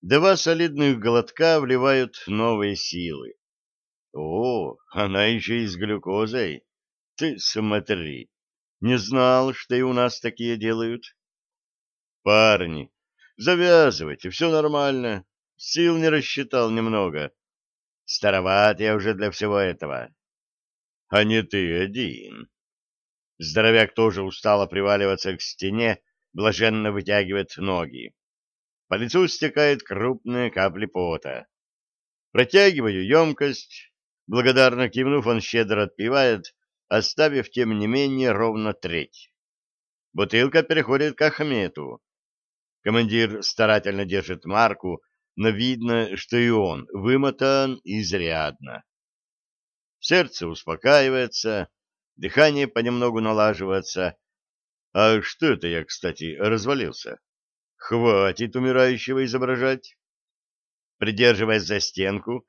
Два солидных глотка вливают новые силы. О, она еще и с глюкозой. Ты смотри. Не знал, что и у нас такие делают. Парни, завязывайте, все нормально. Сил не рассчитал немного. Староват я уже для всего этого. А не ты один. Здоровяк тоже устало приваливаться к стене, блаженно вытягивает ноги. По лицу стекают крупные капли пота. Протягиваю емкость. Благодарно кивнув, он щедро отпивает, оставив, тем не менее, ровно треть. Бутылка переходит к Ахмету. Командир старательно держит марку, но видно, что и он вымотан изрядно. Сердце успокаивается, дыхание понемногу налаживается. А что это я, кстати, развалился? Хватит умирающего изображать. Придерживаясь за стенку,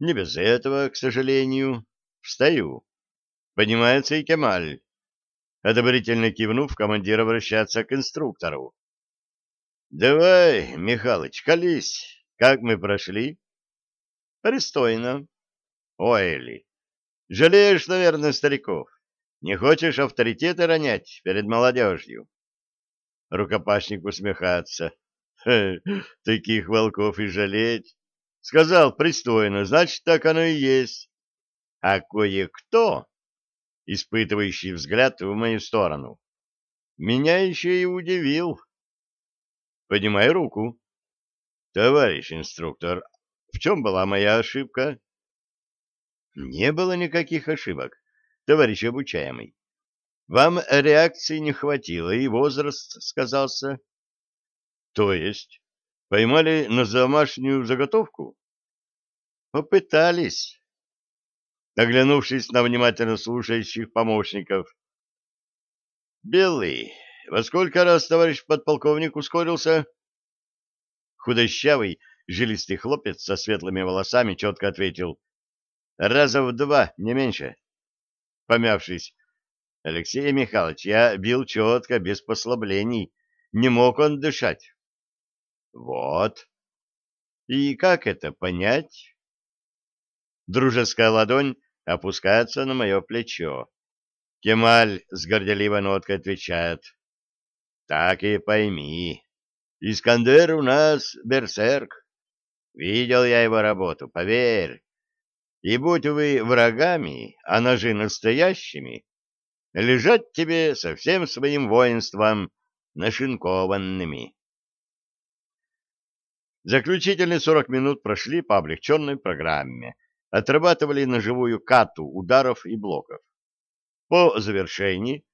не без этого, к сожалению, встаю. Поднимается и Кемаль. Одобрительно кивнув, командир обращается к инструктору. — Давай, Михалыч, колись. Как мы прошли? — Пристойно. — Ойли, жалеешь, наверное, стариков. Не хочешь авторитеты ронять перед молодежью? Рукопашник усмехается. Таких волков и жалеть. Сказал пристойно, значит, так оно и есть. А кое-кто, испытывающий взгляд в мою сторону, меня еще и удивил. Поднимай руку. Товарищ инструктор, в чем была моя ошибка? Не было никаких ошибок, товарищ обучаемый. Вам реакции не хватило, и возраст сказался. То есть, поймали на домашнюю заготовку? Попытались. Оглянувшись на внимательно слушающих помощников. Белый, во сколько раз товарищ подполковник ускорился? Худощавый, жилистый хлопец со светлыми волосами четко ответил. Раза в два, не меньше. Помявшись, Алексей Михайлович, я бил четко, без послаблений. Не мог он дышать. Вот. И как это понять? Дружеская ладонь опускается на мое плечо. Кемаль с горделивой ноткой отвечает. Так и пойми. Искандер у нас берсерк. Видел я его работу, поверь. И будь вы врагами, а ножи настоящими, лежать тебе со всем своим воинством нашинкованными. Заключительные сорок минут прошли по облегченной программе. Отрабатывали на живую кату ударов и блоков. По завершении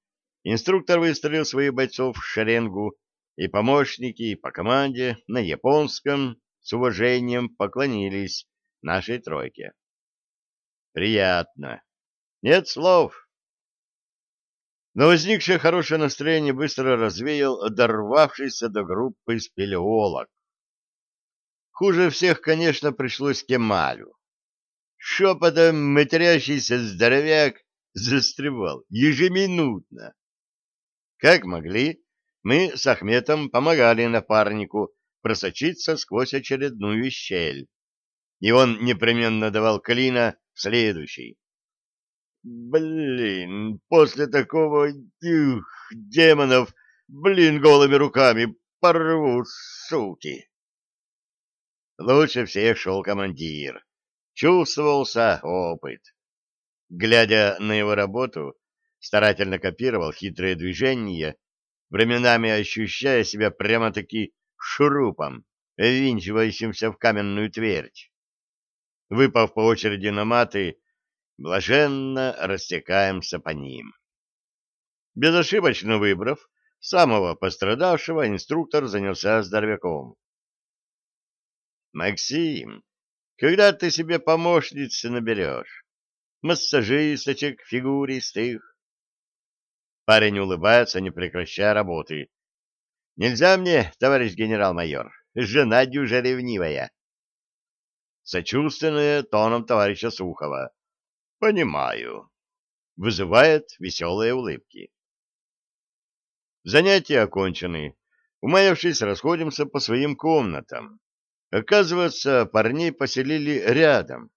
инструктор выстроил своих бойцов в шеренгу, и помощники по команде на японском с уважением поклонились нашей тройке. Приятно. Нет слов. Но возникшее хорошее настроение быстро развеял дорвавшийся до группы спелеолог. Хуже всех, конечно, пришлось Кемалю. Шепотом матерящийся здоровяк застревал ежеминутно. Как могли, мы с Ахметом помогали напарнику просочиться сквозь очередную щель, и он непременно давал клина следующий. Блин, после такого, ух, демонов, блин, голыми руками порву, суки. Лучше всех шел командир. Чувствовался опыт. Глядя на его работу, старательно копировал хитрые движения, временами ощущая себя прямо-таки шурупом, ввинчивающимся в каменную твердь. Выпав по очереди на маты, блаженно растекаемся по ним. Безошибочно выбрав самого пострадавшего, инструктор занялся здоровяком. «Максим, когда ты себе помощницы наберешь? Массажисточек, фигуристых?» Парень улыбается, не прекращая работы. «Нельзя мне, товарищ генерал-майор, жена дюжа ревнивая». Сочувственное тоном товарища Сухова. Понимаю. Вызывает веселые улыбки. Занятия окончены. Умаявшись, расходимся по своим комнатам. Оказывается, парней поселили рядом.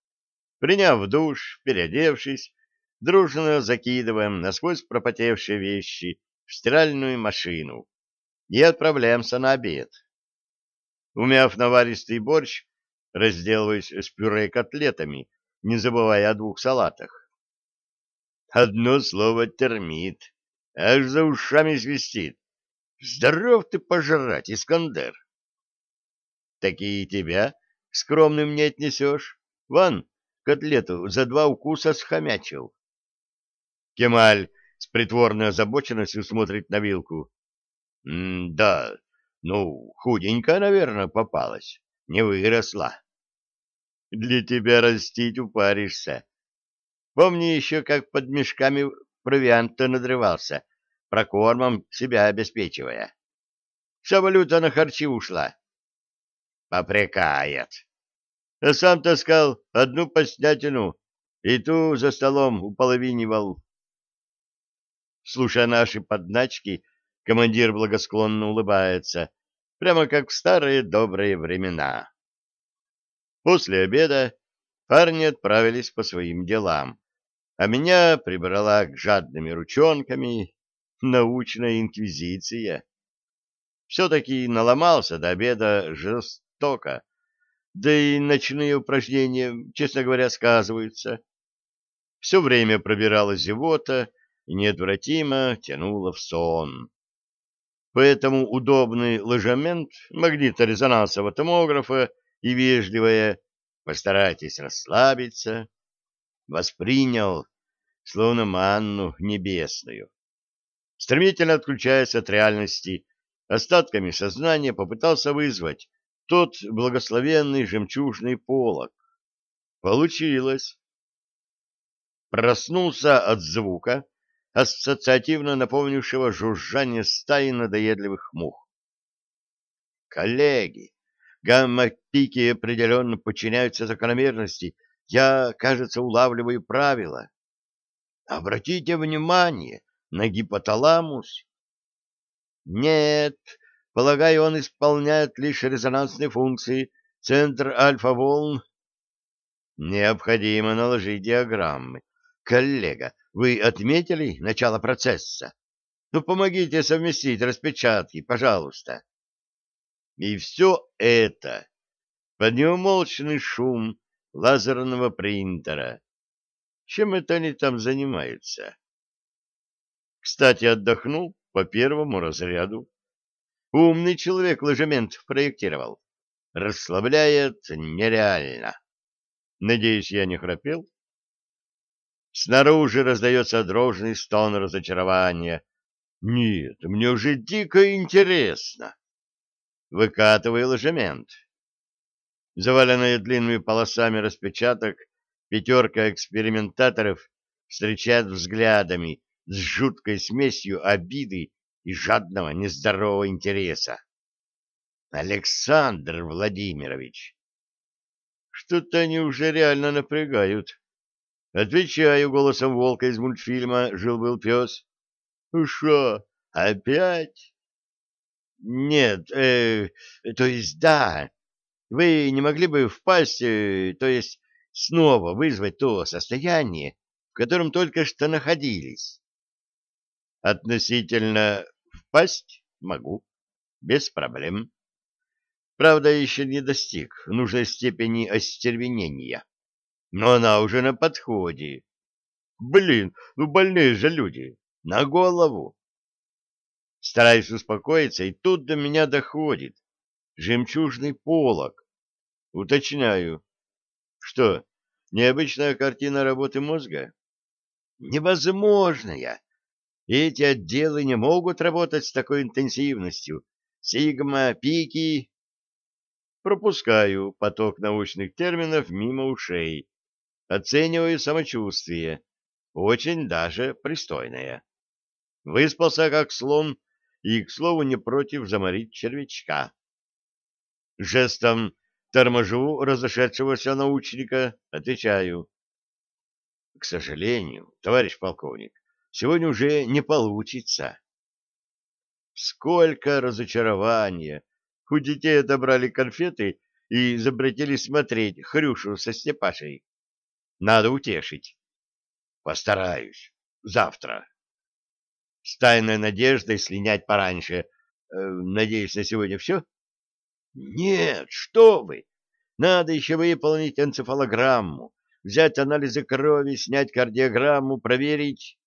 Приняв душ, переодевшись, дружно закидываем насквозь пропотевшие вещи в стиральную машину и отправляемся на обед. Умяв наваристый борщ, разделываясь с пюре котлетами, не забывая о двух салатах. Одно слово термит, аж за ушами свистит. Здоров ты пожрать, Искандер! Такие тебя скромным не отнесешь. Вон, котлету за два укуса схомячил. Кемаль с притворной озабоченностью смотрит на вилку. — Да, ну, худенькая, наверное, попалась, не выросла. — Для тебя растить упаришься. Помни еще, как под мешками провианта надрывался, прокормом себя обеспечивая. Вся валюта на харчи ушла. Попрекает. А сам таскал одну поснятину и ту за столом уполовинивал. Слушая наши подначки, командир благосклонно улыбается, прямо как в старые добрые времена. После обеда парни отправились по своим делам, а меня прибрала к жадными ручонками научная инквизиция. Все-таки наломался до обеда жестоко, да и ночные упражнения, честно говоря, сказываются. Все время пробирала зевота и неотвратимо тянула в сон. Поэтому удобный ложемент магниторезонансового томографа и вежливое «постарайтесь расслабиться» воспринял, словно манну небесную. Стремительно отключаясь от реальности, остатками сознания попытался вызвать тот благословенный жемчужный полог. Получилось. Проснулся от звука, ассоциативно напомнившего жужжание стаи надоедливых мух. Коллеги, гамма-пики определенно подчиняются закономерности. Я, кажется, улавливаю правила. Обратите внимание на гипоталамус. Нет, полагаю, он исполняет лишь резонансные функции. Центр альфа-волн. Необходимо наложить диаграммы. Коллега, вы отметили начало процесса? Ну, помогите совместить распечатки, пожалуйста. И все это под неумолчный шум лазерного принтера. Чем это они там занимаются? Кстати, отдохнул по первому разряду. Умный человек ложемент проектировал. Расслабляет нереально. Надеюсь, я не храпел? Снаружи раздается дрожный стон разочарования. Нет, мне уже дико интересно. Выкатывай ложемент. Заваленная длинными полосами распечаток, пятерка экспериментаторов встречает взглядами с жуткой смесью обиды и жадного нездорового интереса. Александр Владимирович, что-то они уже реально напрягают. Отвечаю голосом волка из мультфильма «Жил-был пес». «Шо, опять?» «Нет, э, то есть да. Вы не могли бы впасть, э, то есть снова вызвать то состояние, в котором только что находились?» Относительно впасть могу, без проблем. Правда, еще не достиг нужной степени остервенения, но она уже на подходе. Блин, ну больные же люди, на голову. Стараюсь успокоиться, и тут до меня доходит жемчужный полог. Уточняю. Что, необычная картина работы мозга? Невозможная эти отделы не могут работать с такой интенсивностью. Сигма, пики... Пропускаю поток научных терминов мимо ушей. Оцениваю самочувствие. Очень даже пристойное. Выспался как слон и, к слову, не против заморить червячка. Жестом торможу разошедшегося научника, отвечаю. — К сожалению, товарищ полковник, сегодня уже не получится. Сколько разочарования! У детей отобрали конфеты и запретили смотреть Хрюшу со Степашей. Надо утешить. Постараюсь. Завтра. С тайной надеждой слинять пораньше. Э, надеюсь, на сегодня все? Нет, что вы! Надо еще выполнить энцефалограмму, взять анализы крови, снять кардиограмму, проверить.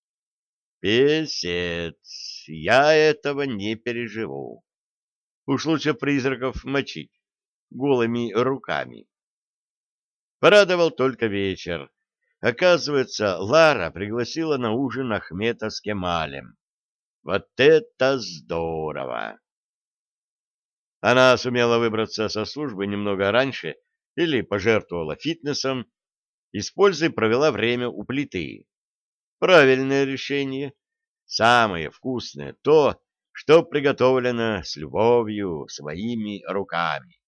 Песец, я этого не переживу. Уж лучше призраков мочить голыми руками. Порадовал только вечер. Оказывается, Лара пригласила на ужин Ахмета с Кемалем. Вот это здорово! Она сумела выбраться со службы немного раньше или пожертвовала фитнесом, используя провела время у плиты. Правильное решение. Самое вкусное то, что приготовлено с любовью своими руками.